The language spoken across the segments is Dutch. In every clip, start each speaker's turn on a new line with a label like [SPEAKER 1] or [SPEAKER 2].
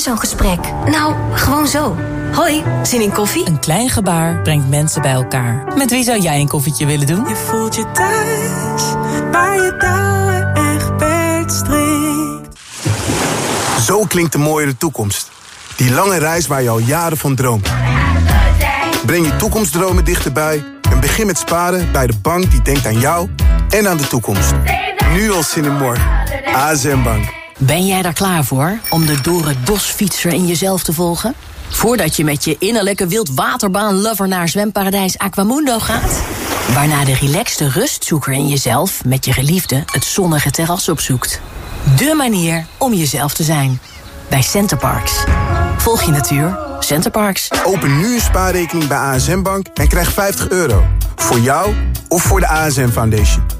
[SPEAKER 1] zo'n gesprek? Nou, gewoon zo. Hoi, zin in koffie?
[SPEAKER 2] Een klein gebaar brengt mensen bij elkaar. Met wie zou jij een koffietje willen doen?
[SPEAKER 3] Je voelt je thuis, waar je touwen echt strikt.
[SPEAKER 4] Zo klinkt de mooiere toekomst. Die lange reis waar je al jaren van droomt. Breng je toekomstdromen dichterbij en begin met sparen bij de bank die denkt aan jou en aan de toekomst. Nu al zin in morgen. ASM Bank.
[SPEAKER 2] Ben jij daar klaar voor om de door het bos fietser in jezelf te volgen? Voordat je met je innerlijke wildwaterbaan-lover naar zwemparadijs Aquamundo gaat? Waarna de relaxte rustzoeker in jezelf met je geliefde het zonnige terras opzoekt. De manier om jezelf te zijn. Bij Centerparks. Volg je natuur. Centerparks.
[SPEAKER 4] Open nu een spaarrekening bij ASM Bank en krijg 50 euro. Voor jou of voor de ASM Foundation.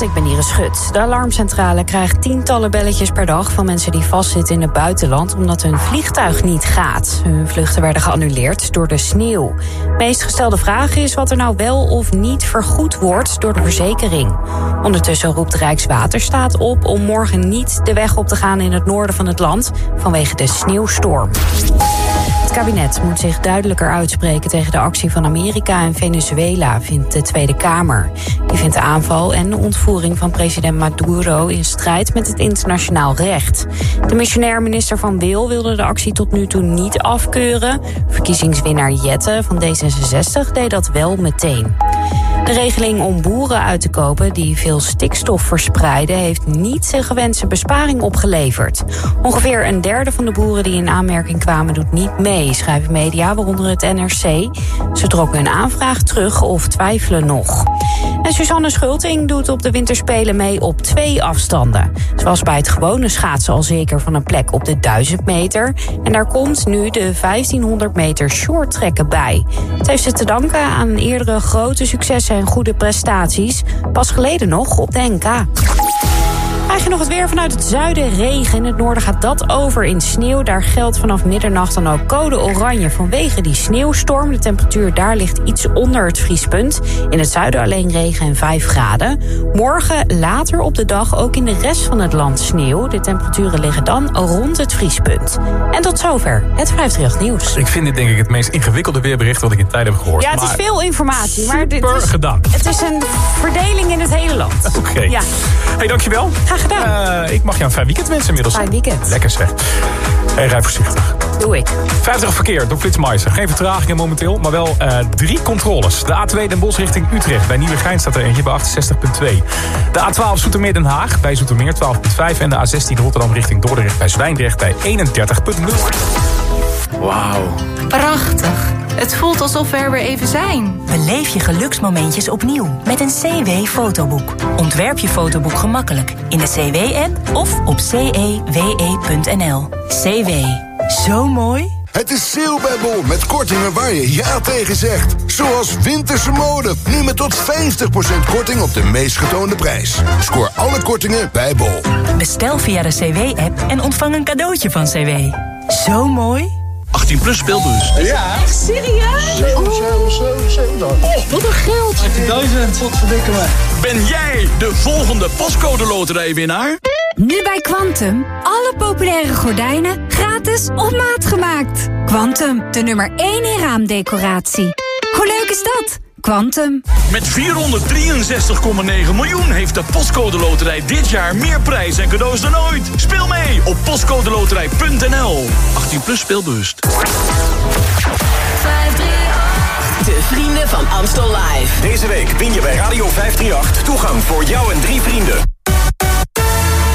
[SPEAKER 5] Ik ben Iris Schut. De alarmcentrale krijgt tientallen belletjes per dag... van mensen die vastzitten in het buitenland... omdat hun vliegtuig niet gaat. Hun vluchten werden geannuleerd door de sneeuw. De meest gestelde vraag is wat er nou wel of niet vergoed wordt... door de verzekering. Ondertussen roept Rijkswaterstaat op om morgen niet de weg op te gaan... in het noorden van het land vanwege de sneeuwstorm. Het kabinet moet zich duidelijker uitspreken tegen de actie van Amerika en Venezuela, vindt de Tweede Kamer. Die vindt de aanval en de ontvoering van president Maduro in strijd met het internationaal recht. De missionair minister Van Wil wilde de actie tot nu toe niet afkeuren. Verkiezingswinnaar Jette van D66 deed dat wel meteen. De regeling om boeren uit te kopen die veel stikstof verspreiden... heeft niet zijn gewenste besparing opgeleverd. Ongeveer een derde van de boeren die in aanmerking kwamen doet niet mee... schrijven media, waaronder het NRC. Ze trokken hun aanvraag terug of twijfelen nog. En Suzanne Schulting doet op de winterspelen mee op twee afstanden. Was bij het gewone schaatsen al zeker van een plek op de 1000 meter. En daar komt nu de 1500 meter shorttrekken bij. Het heeft ze te danken aan eerdere grote successen en goede prestaties. Pas geleden nog op de NK. Krijg je nog het weer vanuit het zuiden, regen. In het noorden gaat dat over in sneeuw. Daar geldt vanaf middernacht dan ook code oranje vanwege die sneeuwstorm. De temperatuur daar ligt iets onder het vriespunt. In het zuiden alleen regen en 5 graden. Morgen later op de dag ook in de rest van het land sneeuw. De temperaturen liggen dan rond het vriespunt. En tot zover het 538 nieuws.
[SPEAKER 6] Ik vind dit denk ik het meest ingewikkelde weerbericht wat ik in tijden heb gehoord.
[SPEAKER 5] Ja, het is veel informatie. Maar dit is,
[SPEAKER 6] gedaan.
[SPEAKER 5] Het is een verdeling in het hele land.
[SPEAKER 6] Oké.
[SPEAKER 5] Ja.
[SPEAKER 6] Hey, dankjewel.
[SPEAKER 5] Graag gedaan.
[SPEAKER 6] Eh, ik mag jou een fijn weekend wensen inmiddels.
[SPEAKER 5] Fijn weekend.
[SPEAKER 6] Lekker zeg. Hey, rij voorzichtig.
[SPEAKER 5] Doe ik.
[SPEAKER 6] 50 verkeer door Flitsmeister. Geen vertragingen momenteel, maar wel eh, drie controles. De A2 Den Bosch richting Utrecht. Bij Nieuwegein staat er eentje bij 68.2. De A12 Zoetermeer Den Haag bij Zoetermeer 12.5. En de A16 Rotterdam richting Dordrecht bij Zwijndrecht bij 31.0.
[SPEAKER 7] Wauw. Prachtig. Het voelt alsof we er weer even zijn.
[SPEAKER 8] Beleef je geluksmomentjes opnieuw met een CW-fotoboek. Ontwerp je fotoboek gemakkelijk in de CW-app of op cewe.nl. CW. Zo mooi.
[SPEAKER 9] Het is sale bij Bol met kortingen waar je ja tegen zegt. Zoals winterse mode, nu met tot 50% korting op de meest getoonde prijs. Scoor alle kortingen bij Bol.
[SPEAKER 8] Bestel via de CW-app en ontvang een cadeautje van CW. Zo mooi.
[SPEAKER 10] 18 plus speelbus.
[SPEAKER 11] Ja.
[SPEAKER 12] Echt serieus?
[SPEAKER 11] 7, 7, 7, 7 dan.
[SPEAKER 12] Oh, wat een geld.
[SPEAKER 11] 18.000, wat verdikken me.
[SPEAKER 10] Ben jij de volgende pascode loterijwinnaar?
[SPEAKER 13] Nu bij Quantum. Alle populaire gordijnen gratis op maat gemaakt. Quantum, de nummer 1 in raamdecoratie. Hoe leuk is dat? Quantum.
[SPEAKER 10] Met 463,9 miljoen heeft de Postcode Loterij dit jaar meer prijs en cadeaus dan ooit. Speel mee op postcodeloterij.nl. 18 plus speelbewust. 538.
[SPEAKER 14] De vrienden van Amstel Live.
[SPEAKER 15] Deze week win je bij Radio 538 toegang voor jou en drie vrienden.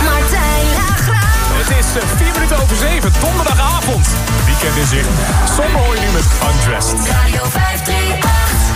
[SPEAKER 15] Martijn Lagraaf.
[SPEAKER 6] Het is eh, 4 minuten over 7, donderdagavond. Weekend in zicht. Sommer hoor je nu met Undressed.
[SPEAKER 16] Radio 538.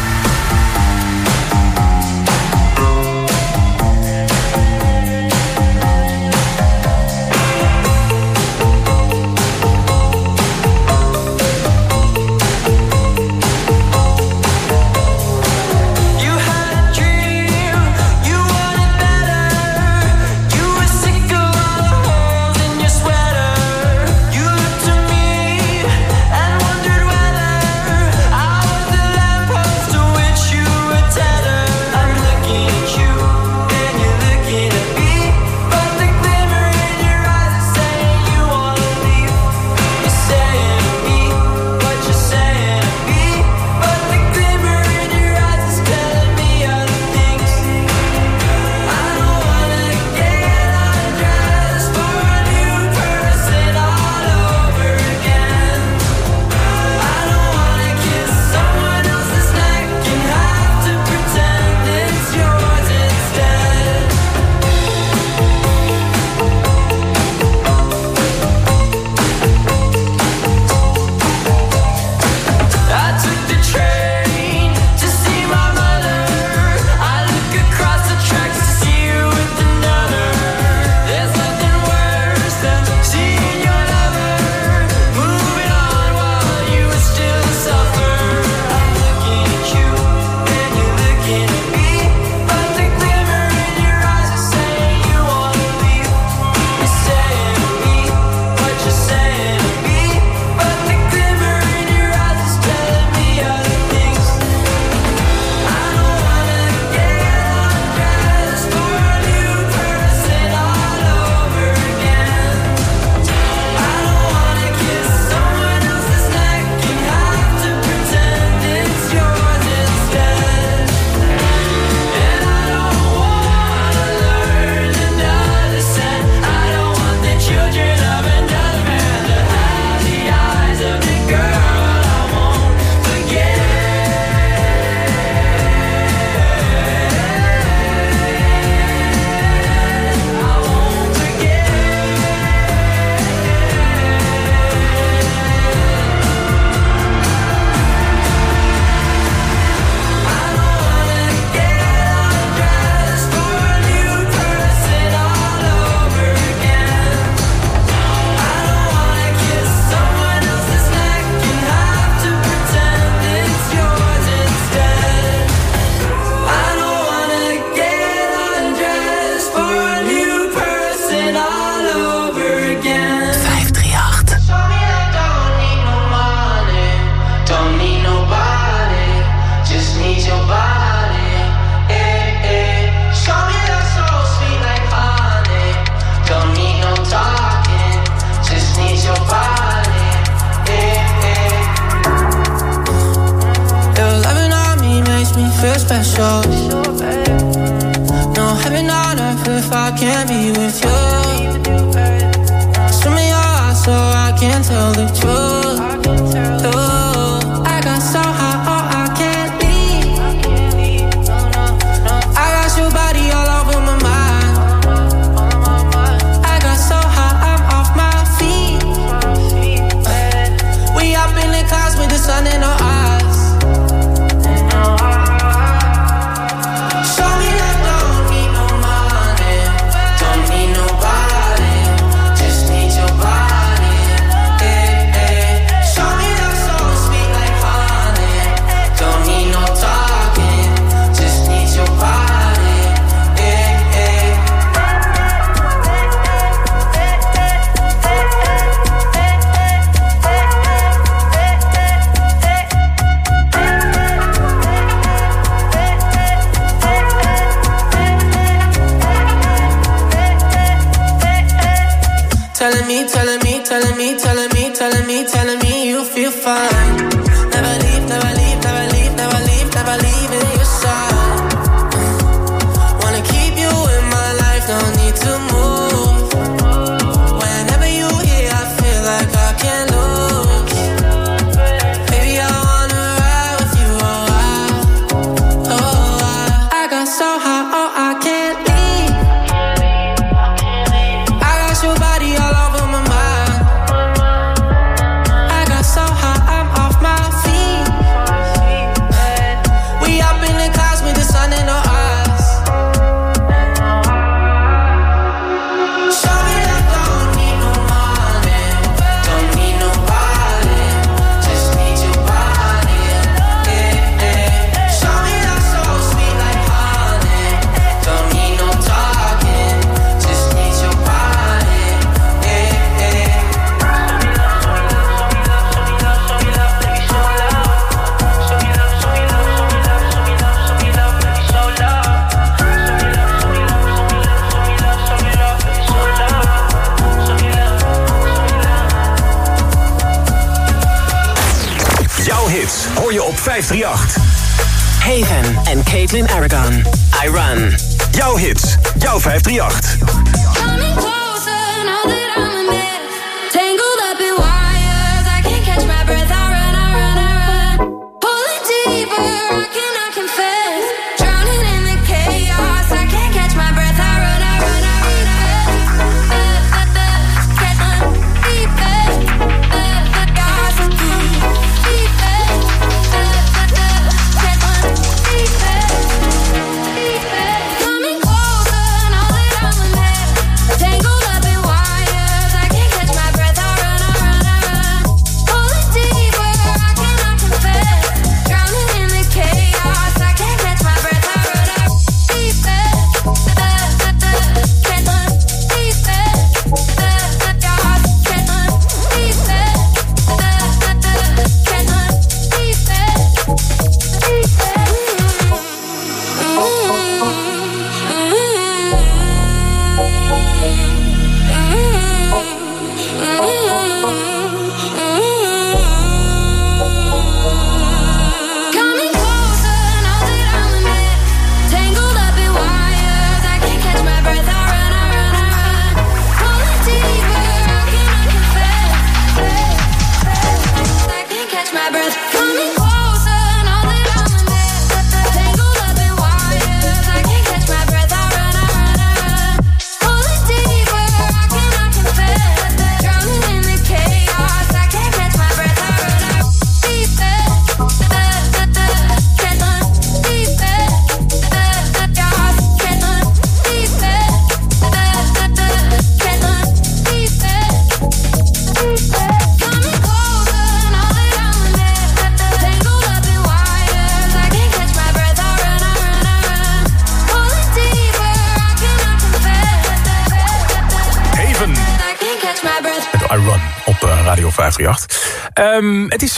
[SPEAKER 17] telling me, telling me, telling me, telling me, telling me, telling me you feel fine.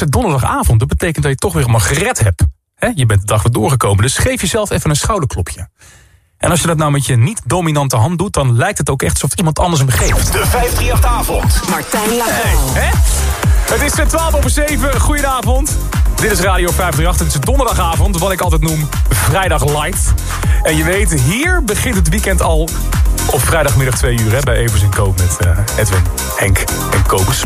[SPEAKER 6] Is donderdagavond, dat betekent dat je toch weer allemaal gered hebt. Hè? Je bent de dag weer doorgekomen, dus geef jezelf even een schouderklopje. En als je dat nou met je niet-dominante hand doet... dan lijkt het ook echt alsof iemand anders hem geeft.
[SPEAKER 15] De 538-avond.
[SPEAKER 18] Martijn Lagaal.
[SPEAKER 6] Hè? Het is eh, 12 over 7. Goedenavond. Dit is Radio 538. Het is donderdagavond, wat ik altijd noem vrijdag light. En je weet, hier begint het weekend al op vrijdagmiddag 2 uur... Hè, bij Evers en Koop met eh, Edwin, Henk en Kobus.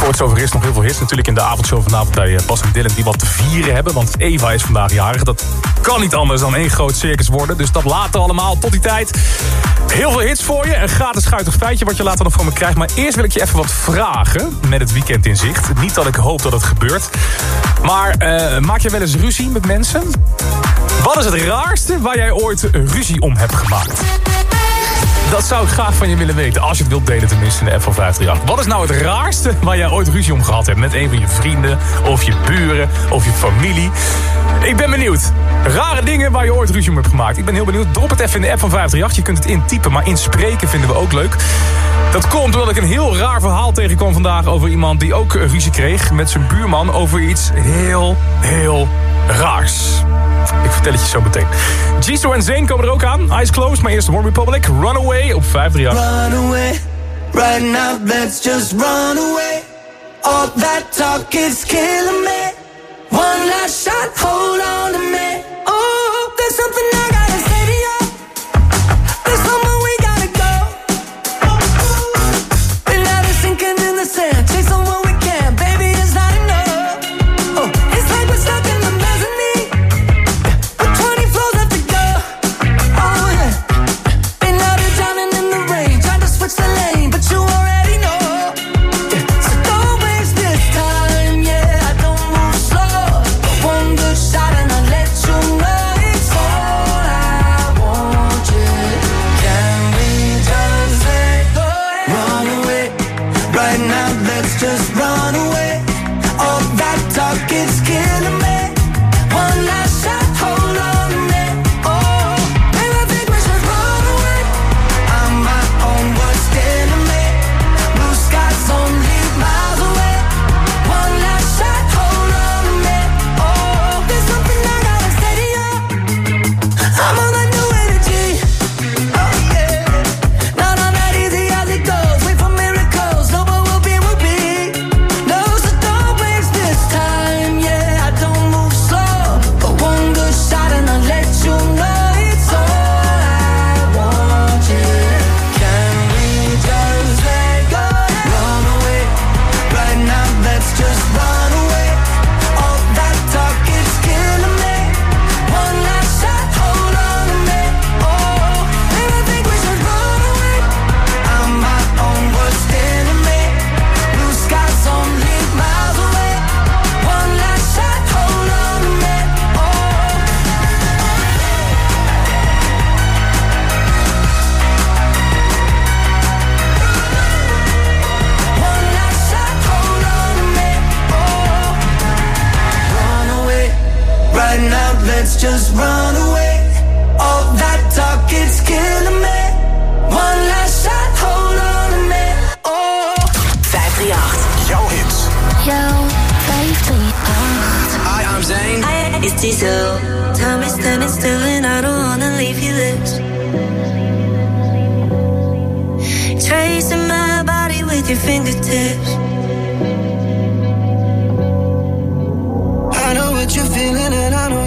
[SPEAKER 6] Voor het zover is nog heel veel hits. Natuurlijk in de avondshow vanavond bij eh, Bas en Dylan die wat te vieren hebben. Want Eva is vandaag jarig. Dat kan niet anders dan één groot circus worden. Dus dat later allemaal tot die tijd. Heel veel hits voor je. Een gratis schuitig feitje wat je later nog van me krijgt. Maar eerst wil ik je even wat vragen met het weekend in zicht. Niet dat ik hoop dat het gebeurt. Maar eh, maak je wel eens ruzie met mensen? Wat is het raarste waar jij ooit ruzie om hebt gemaakt? Dat zou ik graag van je willen weten. Als je het wilt delen tenminste in de app van 538. Wat is nou het raarste waar jij ooit ruzie om gehad hebt? Met een van je vrienden, of je buren, of je familie. Ik ben benieuwd. Rare dingen waar je ooit ruzie om hebt gemaakt. Ik ben heel benieuwd. Drop het even in de app van 538. Je kunt het intypen, maar inspreken vinden we ook leuk. Dat komt omdat ik een heel raar verhaal tegenkwam vandaag... over iemand die ook ruzie kreeg met zijn buurman... over iets heel, heel raars. Ik vertel het je zo meteen. Jisoo en Zane komen er ook aan. Eyes closed, maar eerst One Republic. Runaway op 538.
[SPEAKER 19] Run away, right now, let's just run away. All that talk is killing me. One last shot, hold on to me. Oh, there's something I
[SPEAKER 20] Tracing my body with your fingertips.
[SPEAKER 19] I know what you're feeling and I know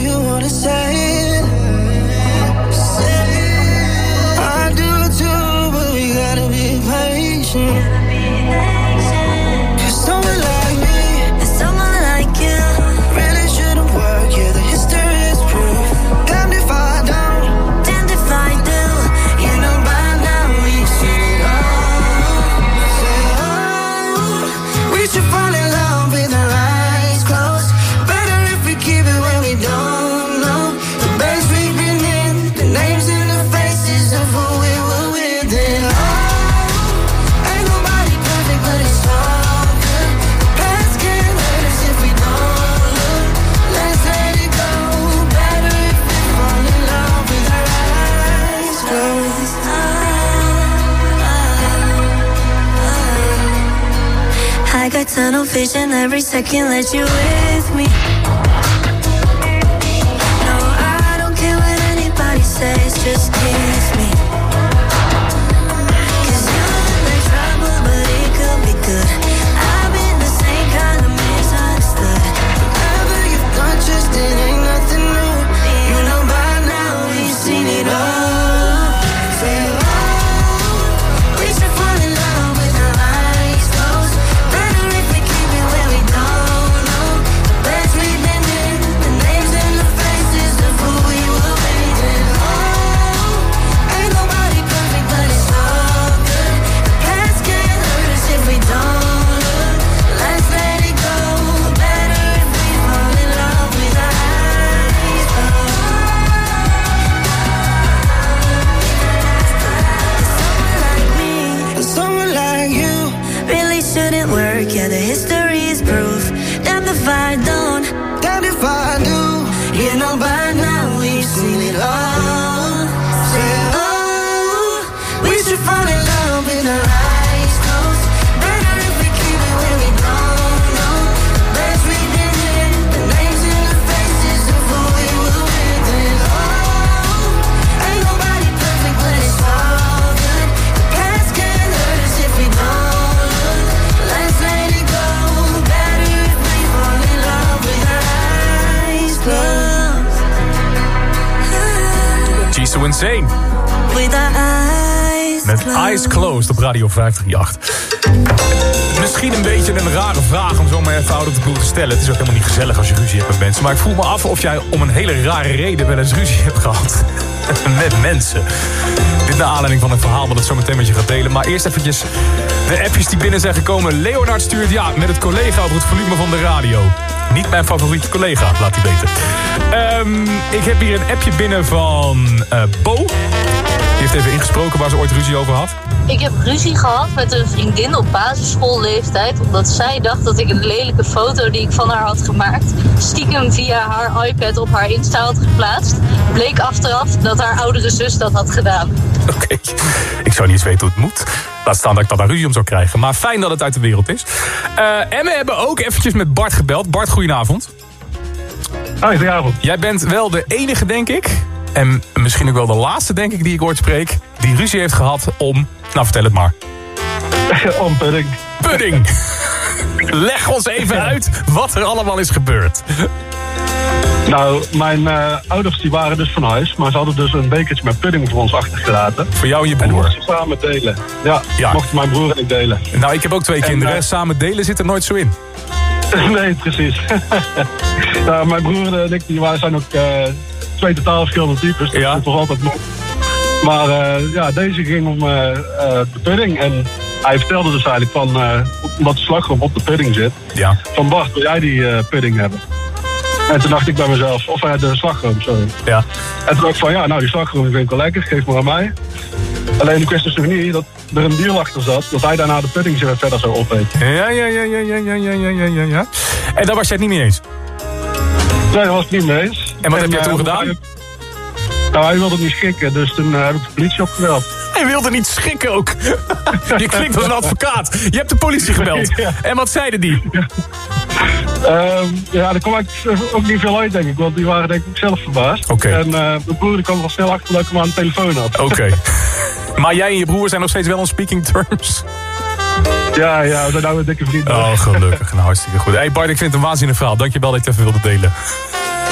[SPEAKER 20] tunnel vision every second that you with me.
[SPEAKER 6] Op Radio 538. Misschien een beetje een rare vraag om zo maar even ouder de boel te stellen. Het is ook helemaal niet gezellig als je ruzie hebt met mensen. Maar ik voel me af of jij om een hele rare reden wel eens ruzie hebt gehad. met mensen. Dit naar aanleiding van een verhaal dat ik zo meteen met je gaat delen. Maar eerst eventjes de appjes die binnen zijn gekomen. Leonard stuurt ja met het collega over het volume van de radio. Niet mijn favoriete collega, laat hij weten. Ehm, ik heb hier een appje binnen van eh, Bo. Die heeft even ingesproken waar ze ooit ruzie over had.
[SPEAKER 8] Ik heb ruzie gehad met een vriendin op basisschoolleeftijd. Omdat zij dacht dat ik een lelijke foto die ik van haar had gemaakt. stiekem via haar iPad op haar Insta had geplaatst. Bleek achteraf dat haar oudere zus dat had gedaan.
[SPEAKER 6] Oké, ik zou niet eens weten hoe het moet. Laat staan dat ik dan een ruzie om zou krijgen. Maar fijn dat het uit de wereld is. Eh, en we hebben ook eventjes met Bart gebeld. Bart, goedenavond.
[SPEAKER 21] Hoi, goedenavond.
[SPEAKER 6] Jij bent wel de enige, denk ik... en misschien ook wel de laatste, denk ik, die ik ooit spreek... die ruzie heeft gehad om... Nou, vertel het maar.
[SPEAKER 21] Om pudding.
[SPEAKER 6] Pudding! Leg ons even uit wat er allemaal is gebeurd.
[SPEAKER 21] Nou, mijn eh, ouders die waren dus van huis, maar ze hadden dus een bekertje met pudding voor ons achtergelaten.
[SPEAKER 6] Voor jou en je
[SPEAKER 21] En
[SPEAKER 6] broer.
[SPEAKER 21] mochten ze samen delen. Ja,
[SPEAKER 6] Ja.
[SPEAKER 21] mochten mijn broer en ik delen.
[SPEAKER 6] Nou, ik heb ook twee
[SPEAKER 21] En,
[SPEAKER 6] kinderen.
[SPEAKER 21] eh,
[SPEAKER 6] Samen delen zit er nooit zo in.
[SPEAKER 21] nee, precies. nou, mijn broer en ik die waren, zijn ook eh, twee totaal verschillende types. Dat is toch altijd mooi. Maar eh, ja, deze ging om eh, eh, de pudding. En hij vertelde dus eigenlijk van, omdat de slagroom op de pudding zit.
[SPEAKER 6] Ja.
[SPEAKER 21] Van Bart, wil jij die pudding hebben? En toen dacht ik bij mezelf, of hij de slagroom, sorry.
[SPEAKER 6] Ja.
[SPEAKER 21] En toen dacht ik van, ja, nou die slagroom vind ik wel lekker, geef maar aan mij. Alleen ik wist dus nog niet dat er een deal achter zat, dat hij daarna de pudding verder zou opeten.
[SPEAKER 6] Ja, ja, ja, ja, ja, ja, ja, ja, ja, ja, ja. En daar was jij het niet mee eens?
[SPEAKER 21] Nee, dat was het niet mee eens.
[SPEAKER 6] En wat heb jij
[SPEAKER 21] eh,
[SPEAKER 6] toen gedaan?
[SPEAKER 21] hij- Nou, hij wilde niet schikken, dus toen eh, heb ik de politie opgebeld.
[SPEAKER 6] Hij wilde niet schikken ook. Je klinkt als een advocaat. Je hebt de politie gebeld. En wat zeiden die?
[SPEAKER 21] Ehm, ja, daar kwam ook niet veel uit, denk ik. Want die waren denk ik zelf verbaasd. En eh, mijn broer kwam al snel achter dat ik hem aan de telefoon had.
[SPEAKER 6] Oké. Maar jij en je broer zijn nog steeds wel on speaking terms?
[SPEAKER 21] Ja, ja, we zijn nou een dikke vrienden.
[SPEAKER 6] Oh, gelukkig. Nou, hartstikke goed. Hey Bart, ik vind het een waanzinnig verhaal. Dankjewel dat je het even wilde delen.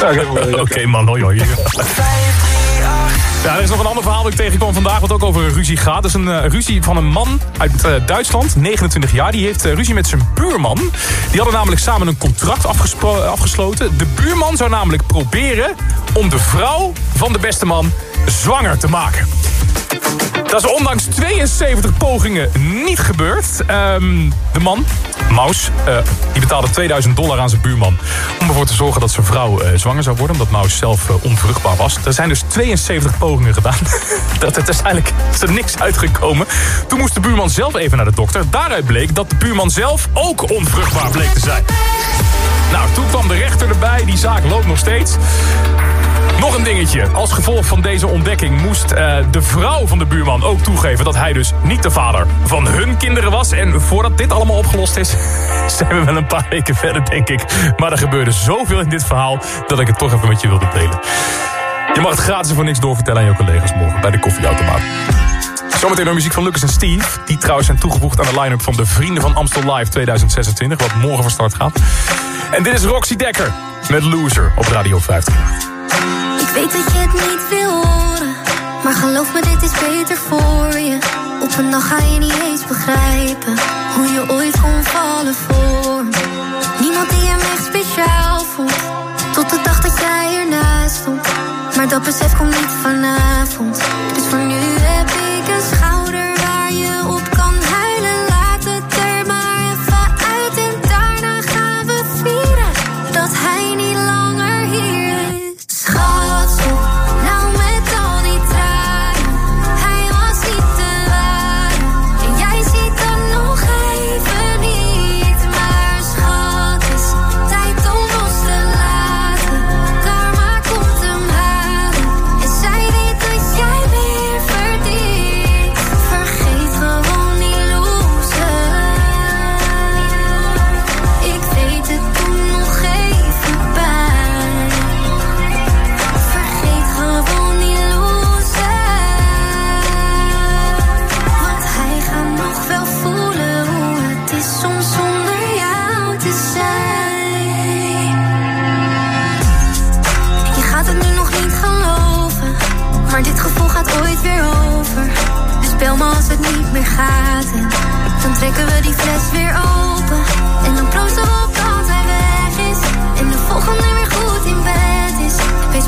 [SPEAKER 6] Oké man, hoi hoi. Ja, er is nog een ander verhaal dat ik tegenkwam vandaag... wat ook over een ruzie gaat. Dat is een eh, ruzie van een man uit eh, Duitsland, 29 jaar. Die heeft eh, ruzie met zijn buurman. Die hadden namelijk samen een contract afgesloten. De buurman zou namelijk proberen om de vrouw van de beste man zwanger te maken. Dat is ondanks 72 pogingen niet gebeurd. Ehm, de man, Maus, eh, die betaalde 2000 dollar aan zijn buurman... om ervoor te zorgen dat zijn vrouw eh, zwanger zou worden... omdat Maus zelf eh, onvruchtbaar was. Er zijn dus 72 pogingen gedaan. dat het uiteindelijk is er niks uitgekomen. Toen moest de buurman zelf even naar de dokter. Daaruit bleek dat de buurman zelf ook onvruchtbaar bleek te zijn. Nou, toen kwam de rechter erbij. Die zaak loopt nog steeds. Nog een dingetje. Als gevolg van deze ontdekking moest eh, de vrouw van de buurman ook toegeven... dat hij dus niet de vader van hun kinderen was. En voordat dit allemaal opgelost is, zijn we wel een paar weken verder, denk ik. Maar er gebeurde zoveel in dit verhaal dat ik het toch even met je wilde delen. Je mag het gratis voor niks doorvertellen aan je collega's morgen bij de koffieautomaat. Zometeen nog muziek van Lucas en Steve. Die trouwens zijn toegevoegd aan de line-up van de Vrienden van Amstel Live 2026. Wat morgen van start gaat. En dit is Roxy Dekker met Loser op Radio 50.
[SPEAKER 12] Ik weet dat je het niet wil horen, maar geloof me, dit is beter voor je. Op een dag ga je niet eens begrijpen hoe je ooit kon vallen voor. Niemand die hem echt speciaal vond, tot de dag dat jij ernaast stond. Maar dat besef komt niet vanavond, dus voor nu heb ik een schouder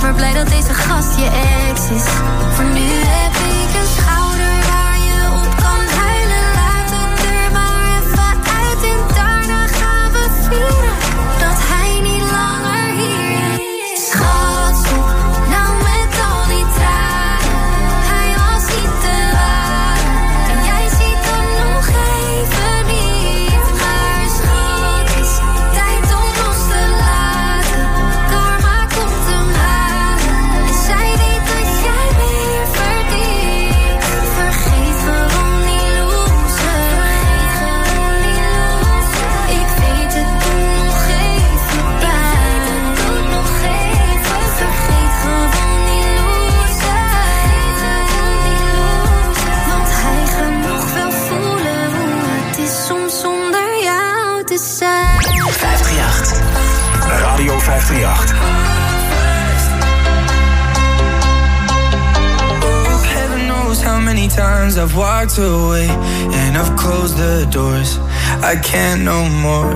[SPEAKER 12] maar blij dat deze gast je ex is.
[SPEAKER 16] I've walked away and I've closed the doors. I can't no more.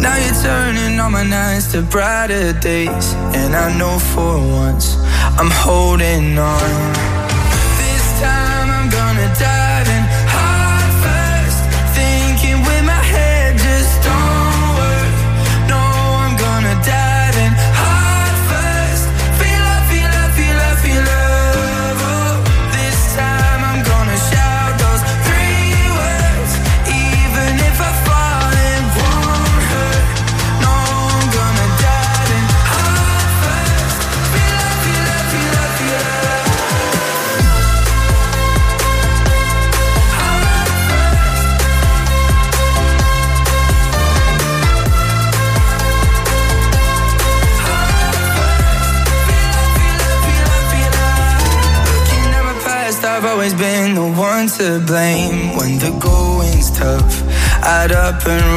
[SPEAKER 16] Now you're turning all my nights to brighter days, and I know for once I'm holding on.
[SPEAKER 19] Blame when the going's tough. I'd up and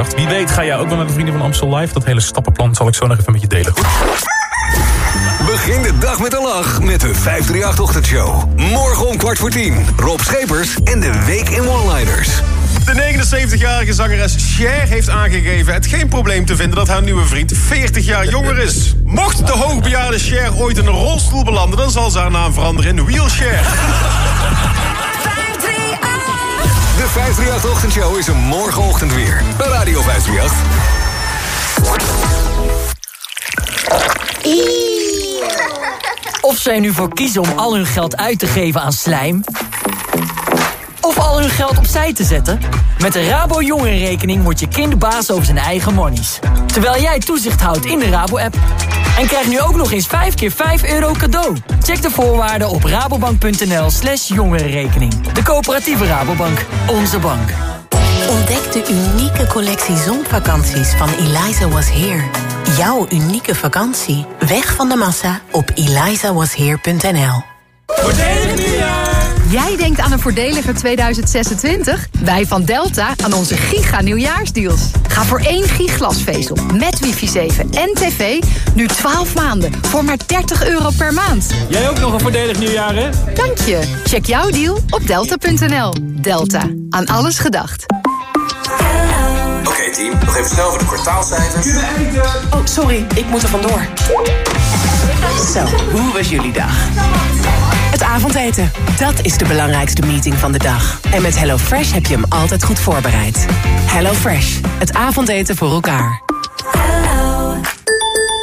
[SPEAKER 6] op Radio 538. Wie weet ga jij ook wel naar de Vrienden van Amstel Live. Dat hele stappenplan zal ik zo nog even met je delen. Goed?
[SPEAKER 15] Begin de dag met een lach met de 538-ochtendshow. Morgen om kwart voor tien. Rob Schepers en de Week in One-Liners.
[SPEAKER 22] De 79-jarige zangeres Cher heeft aangegeven het geen probleem te vinden dat haar nieuwe vriend 40 jaar jonger is. Mocht de hoogbejaarde Cher ooit in een rolstoel belanden, dan zal ze haar naam veranderen in Wheelchair.
[SPEAKER 15] De 538-ochtendshow is er morgenochtend weer. Bij Radio 538.
[SPEAKER 23] Of zij nu voor kiezen om al hun geld uit te geven aan slijm... of al hun geld opzij te zetten... met de Rabo Jongerenrekening wordt je kind baas over zijn eigen monies. Terwijl jij toezicht houdt in de Rabo-app. En krijg nu ook nog eens 5 keer 5 euro cadeau. Check de voorwaarden op rabobank.nl slash jongerenrekening. De coöperatieve Rabobank. Onze bank.
[SPEAKER 24] Ontdek de unieke collectie zonvakanties van Eliza Was Here. Jouw unieke vakantie. Weg van de massa op elizawasheer.nl
[SPEAKER 25] Voordelig nieuwjaar! Jij denkt aan een voordeliger 2026? Wij van Delta aan onze giga nieuwjaarsdeals. Ga voor één giglasvezel met wifi 7 en tv nu 12 maanden voor maar 30 euro per maand.
[SPEAKER 6] Jij ook nog een voordelig nieuwjaar, hè?
[SPEAKER 25] Dank je. Check jouw deal op delta.nl. Delta. Aan alles gedacht.
[SPEAKER 15] Oké team, nog even snel voor de kwartaalcijfers.
[SPEAKER 26] Oh, sorry, ik moet er vandoor. Zo, hoe was jullie dag? Het avondeten, dat is de belangrijkste meeting van de dag. En met HelloFresh heb je hem altijd goed voorbereid. HelloFresh, het avondeten voor elkaar.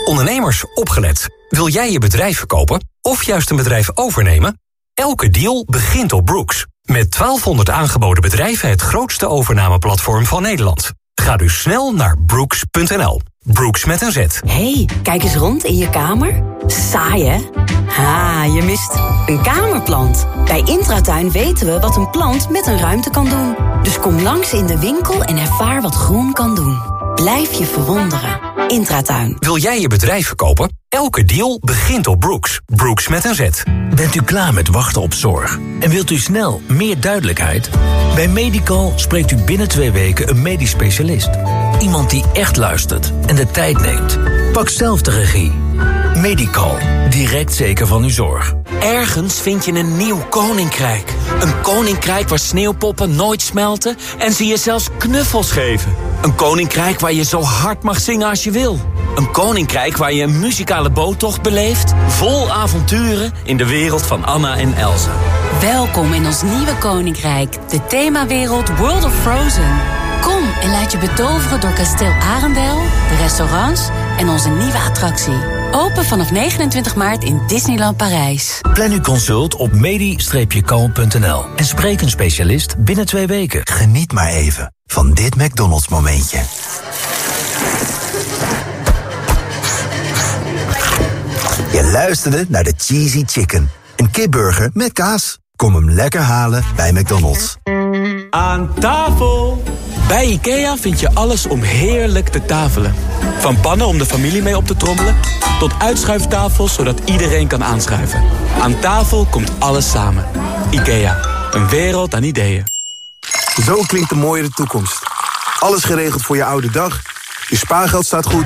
[SPEAKER 27] Ondernemers, opgelet. Wil jij je bedrijf verkopen of juist een bedrijf overnemen? Elke deal begint op Brooks. Met 1200 aangeboden bedrijven het grootste overnameplatform van Nederland. Ga dus snel naar brooks.nl. Brooks met een Z.
[SPEAKER 2] hey, kijk eens rond in je kamer. Saai, hè? Ha, je mist een kamerplant. Bij Intratuin weten we wat een plant met een ruimte kan doen. Dus kom langs in de winkel en ervaar wat groen kan doen. Blijf je verwonderen. Intratuin.
[SPEAKER 27] Wil jij je bedrijf verkopen? Elke deal begint op Brooks. Brooks met een Z.
[SPEAKER 28] Bent u klaar met wachten op zorg? En wilt u snel meer duidelijkheid? Bij Medical spreekt u binnen twee weken een medisch specialist. Iemand die echt luistert en de tijd neemt. Pak zelf de regie. Medical. Direct zeker van uw zorg.
[SPEAKER 29] Ergens vind je een nieuw koninkrijk. Een koninkrijk waar sneeuwpoppen nooit smelten en ze je zelfs knuffels geven. Een koninkrijk waar je zo hard mag zingen als je wil. Een koninkrijk waar je een muzikale boottocht beleeft... vol avonturen in de wereld van Anna en Elsa.
[SPEAKER 2] Welkom in ons nieuwe koninkrijk. De themawereld World of Frozen. En laat je betoveren door kasteel Arendel, de restaurants en onze nieuwe attractie.
[SPEAKER 24] Open vanaf 29 maart in Disneyland Parijs.
[SPEAKER 27] Plan uw consult op medi-kalm.nl en spreek een specialist binnen twee weken.
[SPEAKER 30] Geniet maar even van dit McDonald's momentje. Je luisterde naar de Cheesy Chicken. Een kipburger met kaas. Kom hem lekker halen bij McDonald's.
[SPEAKER 31] Aan tafel! Bij IKEA vind je alles om heerlijk te tafelen. Van pannen om de familie mee op te trommelen... tot uitschuiftafels zodat iedereen kan aanschuiven. Aan tafel komt alles samen. IKEA, een wereld aan ideeën.
[SPEAKER 4] Zo klinkt de mooiere toekomst. Alles geregeld voor je oude dag. Je spaargeld staat goed.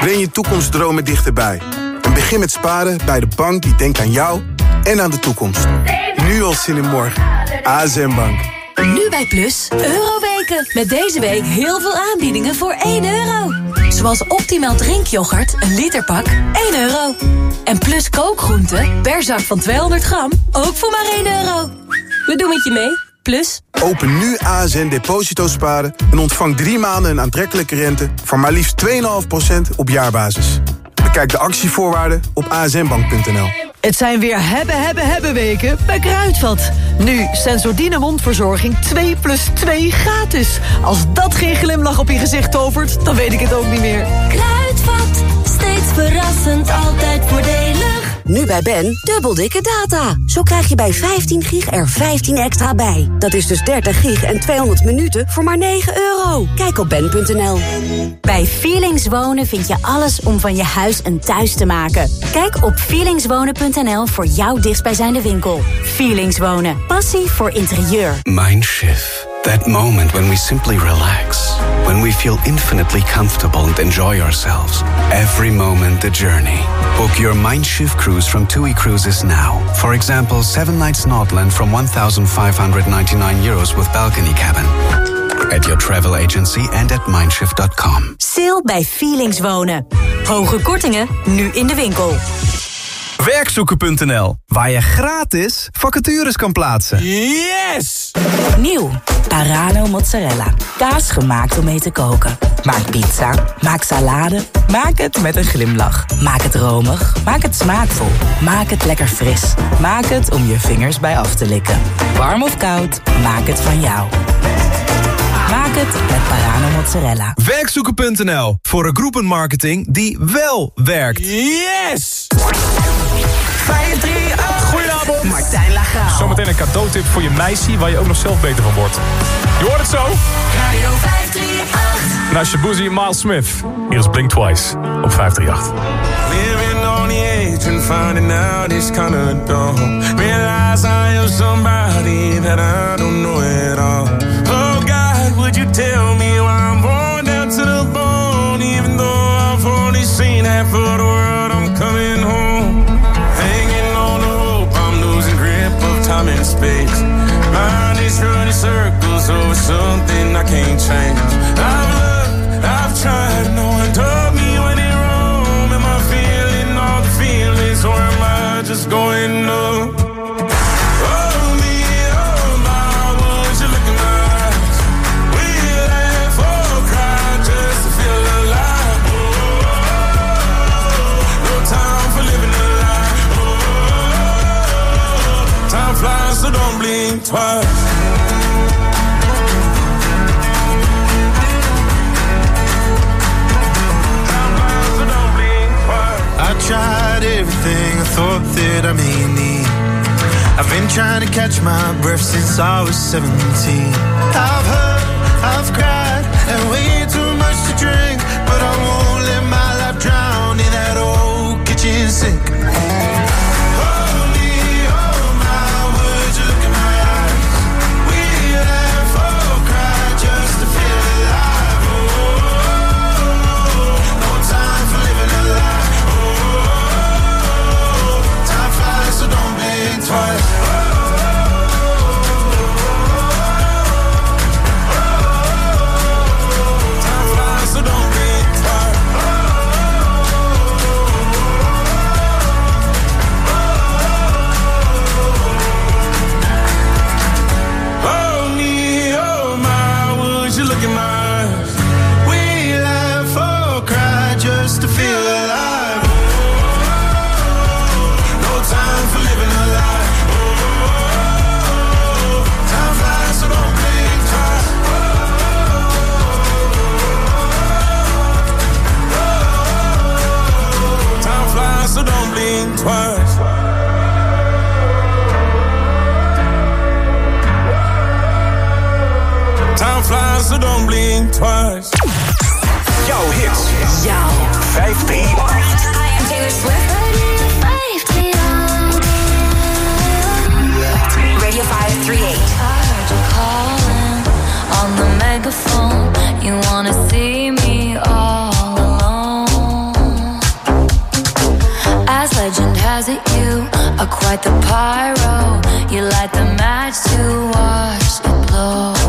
[SPEAKER 4] Breng je toekomstdromen dichterbij. En begin met sparen bij de bank die denkt aan jou en aan de toekomst. Nu al zin in morgen. ASM Bank.
[SPEAKER 24] Nu bij Plus, Met deze week heel veel aanbiedingen voor 1 euro. Zoals optimaal drinkyoghurt, een literpak, 1 euro. En Plus kookgroenten, per zak van 200 gram, ook voor maar 1 euro. We doen het je mee, Plus.
[SPEAKER 4] Open nu ASN Deposito Sparen en ontvang drie maanden een aantrekkelijke rente... van maar liefst 2,5% op jaarbasis. Bekijk de actievoorwaarden op asnbank.nl.
[SPEAKER 2] Het zijn weer hebben, hebben, hebben weken bij Kruidvat. Nu Sensordine mondverzorging 2 plus 2 gratis. Als dat geen glimlach op je gezicht tovert, dan weet ik het ook niet meer.
[SPEAKER 24] Kruidvat, steeds verrassend, altijd voordelig. Nu bij Ben, dubbel dikke data. Zo krijg je bij 15 gig er 15 extra bij. Dat is dus 30 gig en 200 minuten voor maar 9 euro. Kijk op ben.nl. Bij Feelings Wonen vind je alles om van je huis een thuis te maken. Kijk op feelingswonen.nl voor jouw dichtstbijzijnde winkel. Feelings Wonen. Passie voor interieur.
[SPEAKER 32] Mindshift. That moment when we simply relax. When we feel infinitely comfortable and enjoy ourselves. Every moment the journey. Book your Mindshift cruise from TUI Cruises now. For example, 7 nights Nordland from 1,599 euros with balcony cabin. At your travel agency and at mindshift.com.
[SPEAKER 24] Sale bij Feelings Wonen. Hoge kortingen, nu in de winkel.
[SPEAKER 33] Werkzoeken.nl, waar je gratis vacatures kan plaatsen.
[SPEAKER 34] Yes!
[SPEAKER 24] Nieuw, Parano mozzarella. Kaas gemaakt om mee te koken.
[SPEAKER 34] Maak pizza, maak salade, maak het met een glimlach.
[SPEAKER 24] Maak het romig,
[SPEAKER 34] Maak het smaakvol,
[SPEAKER 24] maak het lekker fris.
[SPEAKER 34] maak het om je vingers bij af te likken. Warm of koud,
[SPEAKER 24] Maak het van jou. Maak het met Parano mozzarella.
[SPEAKER 33] Werkzoeken.nl, voor een groepenmarketing die wel werkt.
[SPEAKER 34] Yes!
[SPEAKER 2] 538.
[SPEAKER 6] Goedenavond.
[SPEAKER 2] Martijn Lagaal.
[SPEAKER 6] Zometeen een cadeautip voor je meisje waar je ook nog zelf beter van wordt. Je hoort het zo.
[SPEAKER 2] Radio 538.
[SPEAKER 6] Na Shabuzi en Miles Smith. Hier is Blink Twice op 538.
[SPEAKER 22] Living on the edge and finding out it's kinda dumb. Realize I am somebody that I don't know something I can't change. I've looked, I've tried, no one told me when in Rome. Am I feeling all the feelings, or am I just going numb? Oh me, oh my,
[SPEAKER 19] I may need. I've been trying to catch my breath since I was 17. I've heard, I've cried, so don't blink twice.
[SPEAKER 15] Jouw hits.
[SPEAKER 18] Jouw
[SPEAKER 15] 538.
[SPEAKER 12] Taylor Swift.
[SPEAKER 18] Radio 538.
[SPEAKER 1] calling on the megaphone. You wanna see me all alone. As legend has it, you are quite the pyro. You light the match to watch it blow.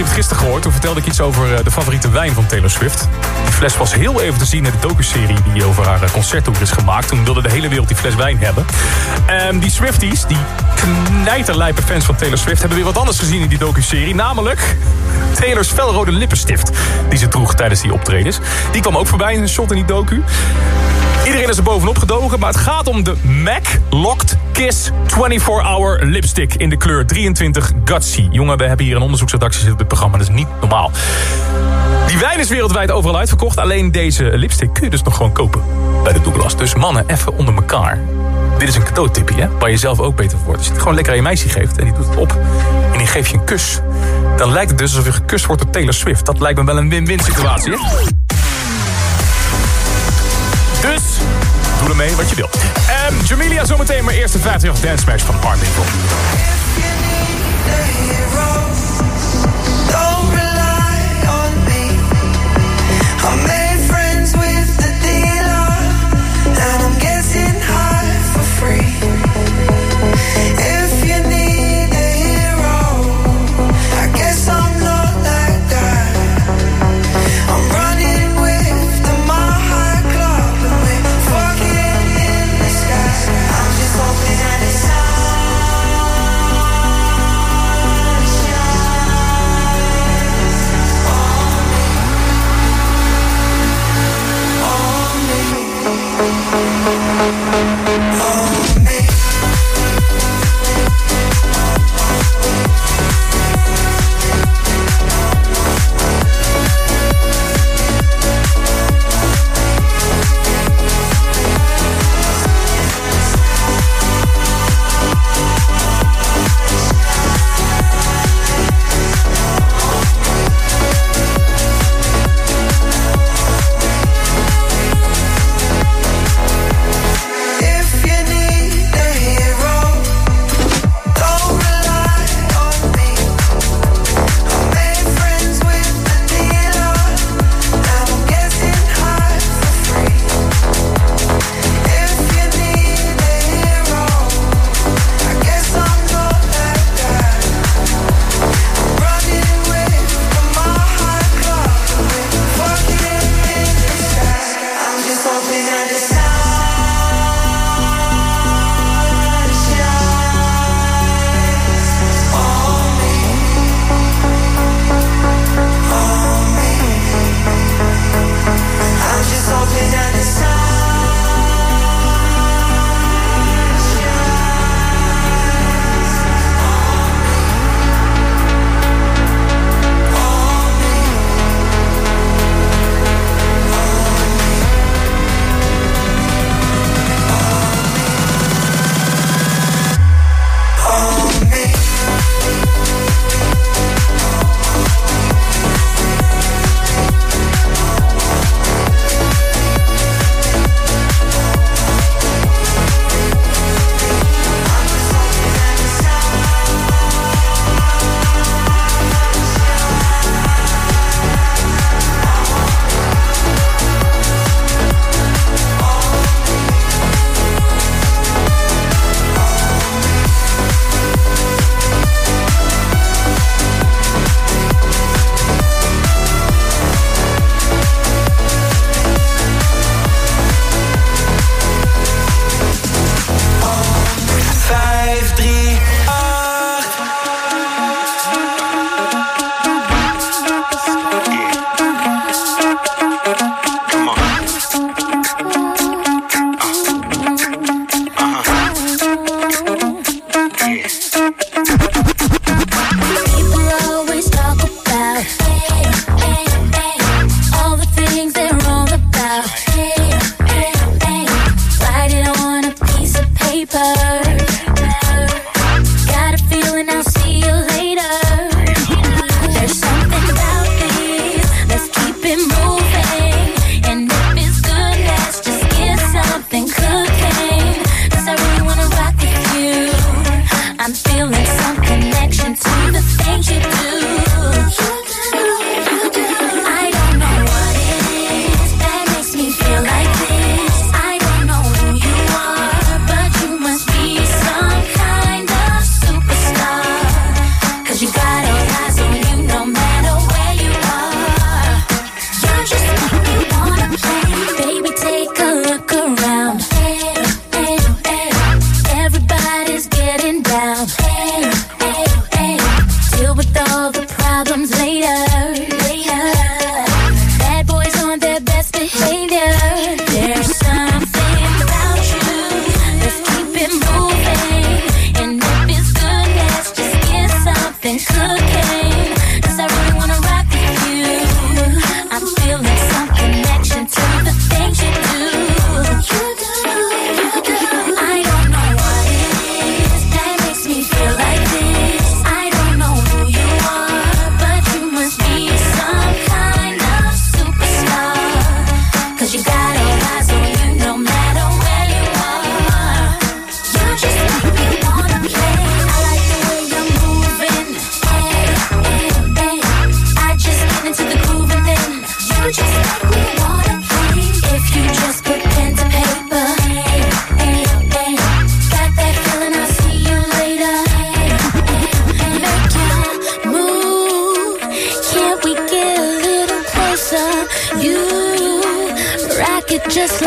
[SPEAKER 6] Je het gisteren gehoord. Toen vertelde ik iets over eh, de favoriete wijn van Taylor Swift. Die fles was heel even te zien in de docuserie die over haar eh, concerttour is gemaakt. Toen wilde de hele wereld die fles wijn hebben. En die Swifties, die knijterlijpe fans van Taylor Swift... hebben weer wat anders gezien in die docuserie. Namelijk Taylor's felrode lippenstift die ze droeg tijdens die optredens. Die kwam ook voorbij in een shot in die docu. Iedereen is er bovenop gedogen, maar het gaat om de MAC Locked Kiss 24-hour lipstick in de kleur 23 Gutsy. Jongen, we hebben hier een onderzoeksredactie zitten op dit programma, dat is niet normaal. Die wijn is wereldwijd overal uitverkocht. Alleen deze lipstick kun je dus nog gewoon kopen bij de Douglas. Dus mannen, even onder elkaar. Dit is een cadeautipje, hè, waar je zelf ook beter voor wordt. Als je het gewoon lekker aan je meisje geeft en die doet het op... en die geeft je een kus... dan lijkt het dus alsof je gekust wordt door Taylor Swift. Dat lijkt me wel een win-win situatie, hè? Dus, doe ermee wat je wilt. Um, Jamelia zometeen, maar eerst de 50 Dance Smash van Armin van
[SPEAKER 16] Don't rely on me.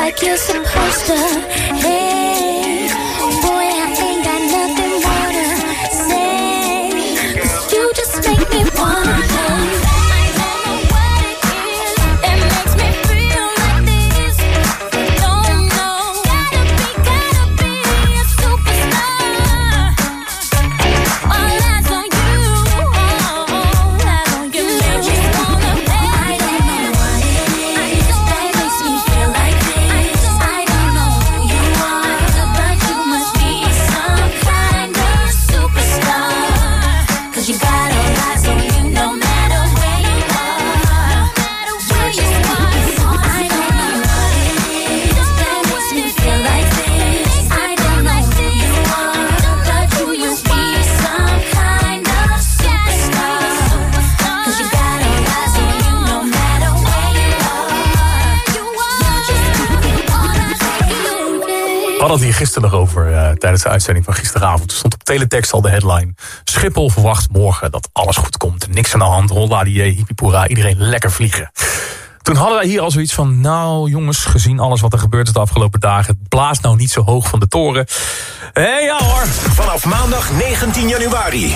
[SPEAKER 1] Like you're supposed to.
[SPEAKER 6] Tijdens de uitzending van gisteravond. Er stond op teletext al de headline. Schiphol verwacht morgen dat alles goed komt. Niks aan de hand. Holla die hippiepoera. Iedereen lekker vliegen. Toen hadden wij hier al zoiets van... Nou jongens, gezien alles wat er gebeurd is de afgelopen dagen... het blaast nou niet zo hoog van de toren. Hé ja hoor.
[SPEAKER 35] Vanaf maandag 19 januari.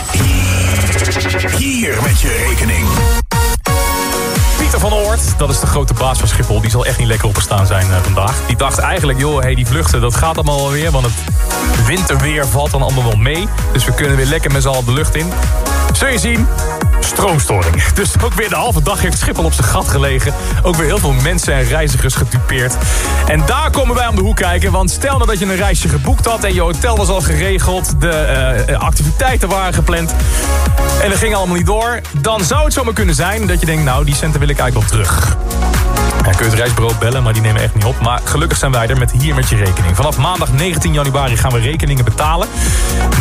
[SPEAKER 35] Hier met je rekening.
[SPEAKER 6] Pieter van Oort, dat is de grote baas van Schiphol... die zal echt niet lekker opgestaan zijn eh, vandaag. Die dacht eigenlijk, joh, hey, die vluchten, dat gaat allemaal wel weer... want het winterweer valt dan allemaal wel mee. Dus we kunnen weer lekker met z'n allen de lucht in. Zul je zien, stroomstoring. Dus ook weer de halve dag heeft Schiphol op zijn gat gelegen. Ook weer heel veel mensen en reizigers gedupeerd. En daar komen wij om de hoek kijken. Want stel nou dat je een reisje geboekt had... en je hotel was al geregeld, de eh, activiteiten waren gepland... en dat ging allemaal niet door... dan zou het zomaar kunnen zijn dat je denkt... nou, die centen wil ik eigenlijk wel terug. Kun je het reisbureau bellen, maar die nemen echt niet op. Maar gelukkig zijn wij er met hier met je rekening. Vanaf maandag 19 januari gaan we rekeningen betalen.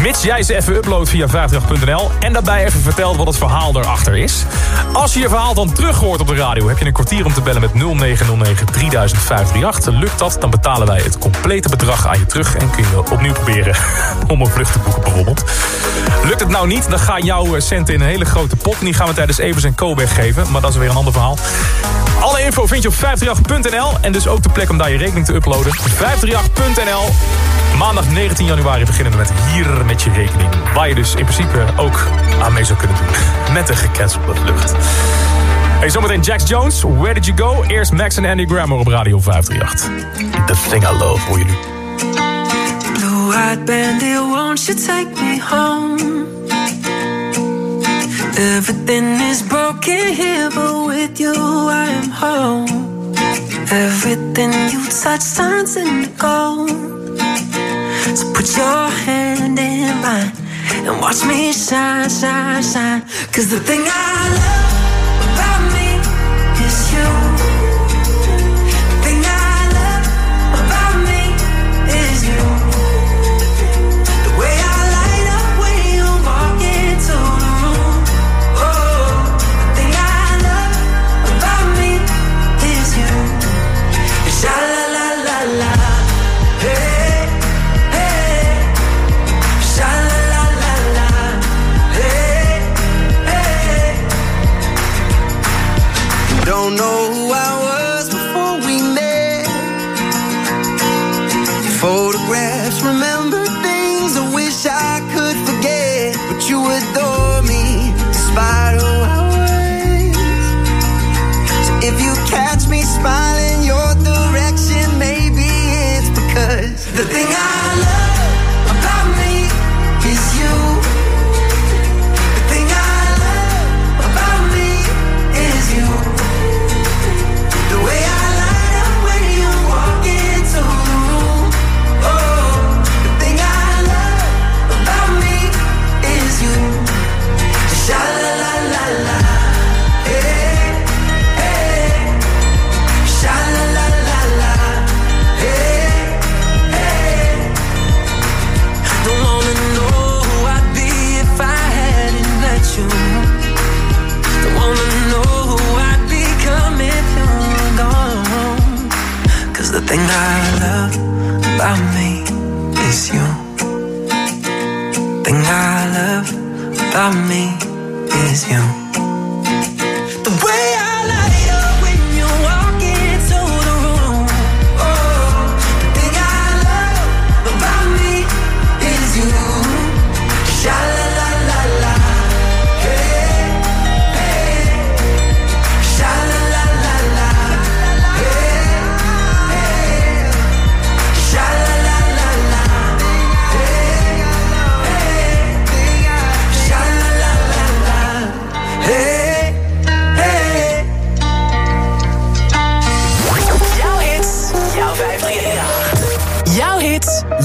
[SPEAKER 6] Mits jij ze even uploadt via 538.nl. En daarbij even vertelt wat het verhaal erachter is. Als je je verhaal dan terug hoort op de radio... heb je een kwartier om te bellen met 0909 300538. Lukt dat, dan betalen wij het complete bedrag aan je terug... en kun je opnieuw proberen om een vlucht te boeken bijvoorbeeld. Lukt het nou niet, dan gaan jouw centen in een hele grote pot... die gaan we tijdens Evers en Co weggeven. Maar dat is weer een ander verhaal. Alle info vind je op 538.nl en dus ook de plek om daar je rekening te uploaden. 538.nl. Maandag 19 januari beginnen we met hier met je rekening. Waar je dus in principe ook aan mee zou kunnen doen. Met een gecancelde vlucht. Hey, zometeen Jax Jones, Where Did You Go? Eerst Max en Andy Grammer op Radio 538. The Thing I Love, nu.
[SPEAKER 16] Blue-eyed bandit, won't you take me home? Everything is broken here, but with you I am home. Everything you touch turns into gold. So put your hand in mine and watch me shine, shine, shine. Cause the thing I love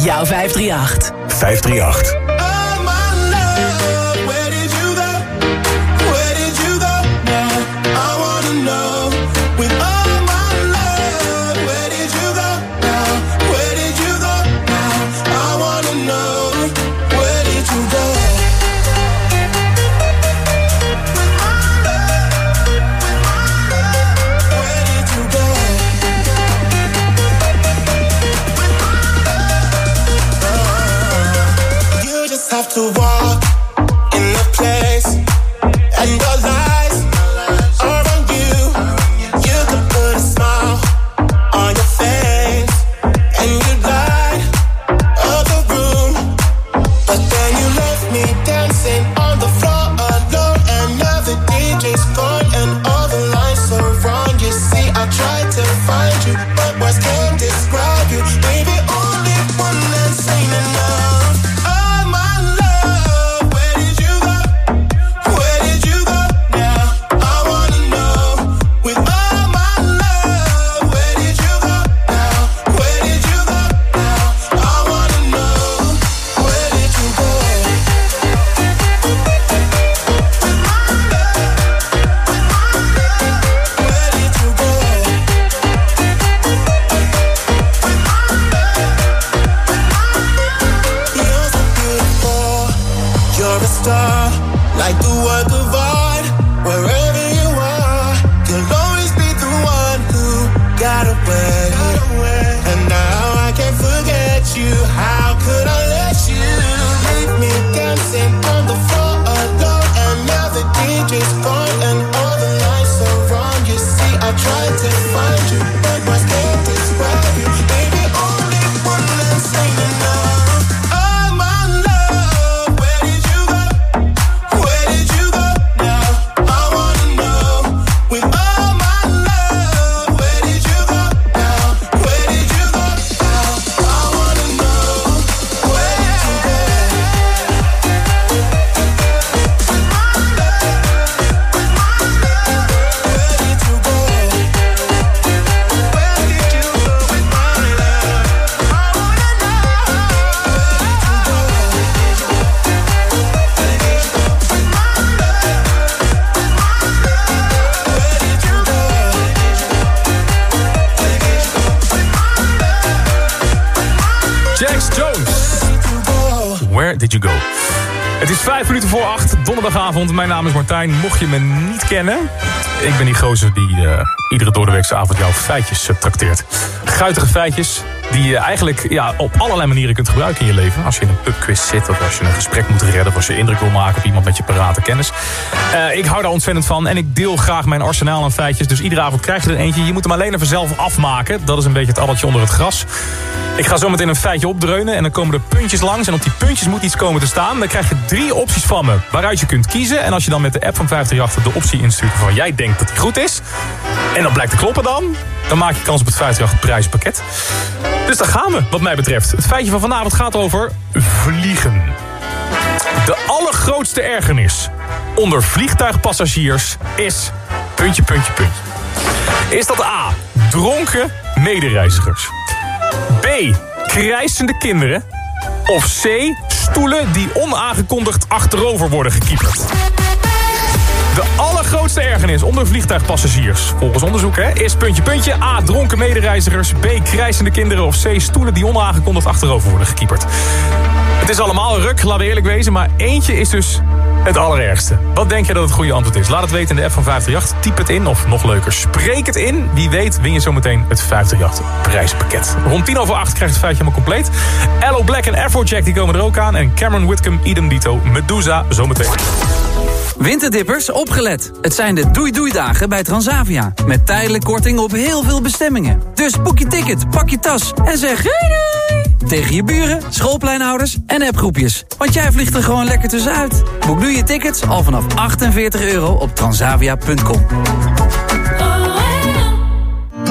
[SPEAKER 18] jouw 538.
[SPEAKER 35] 538.
[SPEAKER 6] Mijn naam is Martijn. Mocht je me niet kennen, ik ben die gozer die eh, iedere doordeweekse avond jouw feitjes uh, trakteert. Guitige feitjes die je eigenlijk ja, op allerlei manieren kunt gebruiken in je leven. Als je in een pubquiz zit of als je een gesprek moet redden... of als je indruk wil maken op iemand met je parate kennis. Eh, ik hou daar ontzettend van en ik deel graag mijn arsenaal aan feitjes. Dus iedere avond krijg je er eentje. Je moet hem alleen even zelf afmaken. Dat is een beetje het addertje onder het gras. Ik ga zo meteen een feitje opdreunen en dan komen er puntjes langs. En op die puntjes moet iets komen te staan. Dan krijg je drie opties van me waaruit je kunt kiezen. En als je dan met de app van 538 de optie instuurt waarvan jij denkt dat die goed is... en dat blijkt te kloppen dan... dan maak je kans op het 538 prijspakket. Dus daar gaan we, wat mij betreft. Het feitje van vanavond gaat over vliegen. De allergrootste ergernis onder vliegtuigpassagiers is... puntje, puntje, puntje. Is dat A, dronken medereizigers? B, krijsende kinderen? Of C, stoelen die onaangekondigd achterover worden gekieperd? De allergrootste ergernis onder vliegtuigpassagiers, volgens onderzoek, hè, is puntje puntje A. Dronken medereizigers, B. Krijsende kinderen of C. Stoelen die onaangekondigd achterover worden gekieperd. Het is allemaal een ruk, laten we eerlijk wezen, maar eentje is dus het allerergste. Wat denk je dat het goede antwoord is? Laat het weten in de app van 538. Typ het in, of nog leuker, spreek het in. Wie weet win je zometeen het 538 prijspakket. Rond 10 over 8 krijgt het feitje helemaal compleet. Allo Black en Afrojack die komen er ook aan. En Cameron Whitcomb, idem dito, Medusa zometeen.
[SPEAKER 23] Winterdippers, opgelet. Het zijn de doei-doei-dagen bij Transavia. Met tijdelijk korting op heel veel bestemmingen. Dus boek je ticket, pak je tas en zeg doei doei! Tegen je buren, schoolpleinouders en appgroepjes. Want jij vliegt er gewoon lekker tussenuit. Boek nu je tickets al vanaf 48 euro op transavia.com.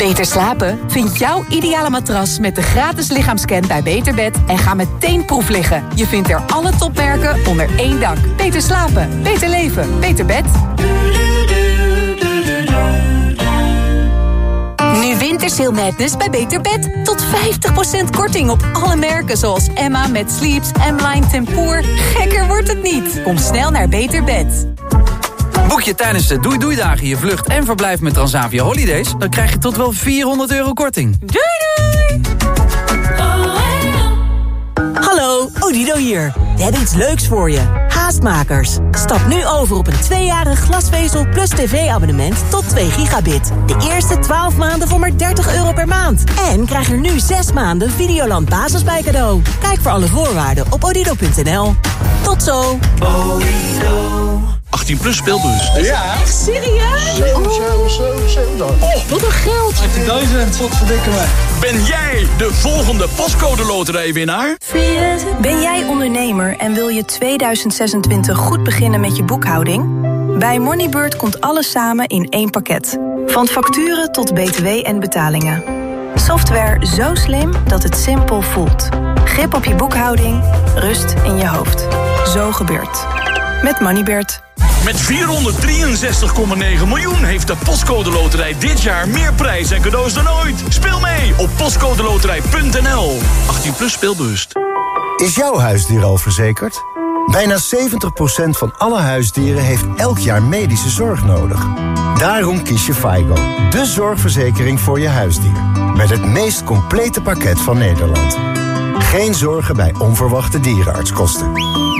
[SPEAKER 13] Beter slapen? Vind jouw ideale matras met de gratis lichaamscan bij Beterbed en ga meteen proef liggen. Je vindt er alle topmerken onder één dak. Beter slapen, beter leven, beter bed.
[SPEAKER 16] Niet
[SPEAKER 13] Wintersale Madness bij Beter Bed. Tot 50% korting op alle merken zoals Emma met Sleeps, M-Line Tempoor. Gekker wordt het niet. Kom snel naar Beter Bed.
[SPEAKER 23] Boek je tijdens de Doei Doei Dagen je vlucht en verblijf met Transavia Holidays... dan krijg je tot wel 400 euro korting.
[SPEAKER 13] Doei doei!
[SPEAKER 2] Hallo, Odido hier. We hebben iets leuks voor je. Haastmakers. Stap nu over op een tweejarig glasvezel plus tv-abonnement tot 2 gigabit. De eerste 12 maanden voor maar 30 euro per maand. En krijg er nu 6 maanden Videoland Basis bij cadeau. Kijk voor alle voorwaarden op odido.nl. Tot zo.
[SPEAKER 10] 18 plus speelbus.
[SPEAKER 16] Ja.
[SPEAKER 2] Echt serieus?
[SPEAKER 16] 7, 7, 7, 7.
[SPEAKER 2] Oh, wat een geld.
[SPEAKER 16] 18.000, wat verdikken me.
[SPEAKER 10] Ben jij de volgende pascode loterijwinnaar?
[SPEAKER 36] Ben jij ondernemer en wil je 2026 goed beginnen met je boekhouding? Bij Moneybird komt alles samen in één pakket. Van facturen tot btw en betalingen. Software zo slim dat het simpel voelt. Grip op je boekhouding, rust in je hoofd. Zo gebeurt. Met Moneybird.
[SPEAKER 10] Met 463,9 miljoen heeft de Postcode Loterij dit jaar meer prijs en cadeaus dan ooit. Speel mee op postcodeloterij.nl. 18 plus speelbewust.
[SPEAKER 30] Is jouw huisdier al verzekerd? Bijna 70% van alle huisdieren heeft elk jaar medische zorg nodig. Daarom kies je FIGO, de zorgverzekering voor je huisdier. Met het meest complete pakket van Nederland. Geen zorgen bij onverwachte dierenartskosten.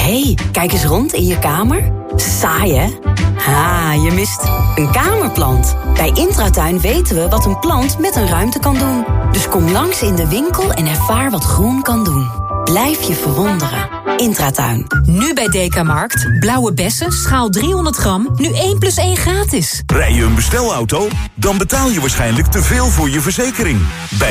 [SPEAKER 37] Hey, kijk eens rond in je kamer. Saai, hè? Ha, je mist een kamerplant. Bij Intratuin weten we wat een plant met een ruimte kan doen. Dus kom langs in de winkel en ervaar wat groen kan doen. Blijf je verwonderen. Intratuin.
[SPEAKER 13] Nu bij Dekamarkt. Blauwe bessen, schaal 300 gram, nu 1 plus 1 gratis.
[SPEAKER 15] Rij je een bestelauto? Dan betaal je waarschijnlijk te veel voor je verzekering. Bij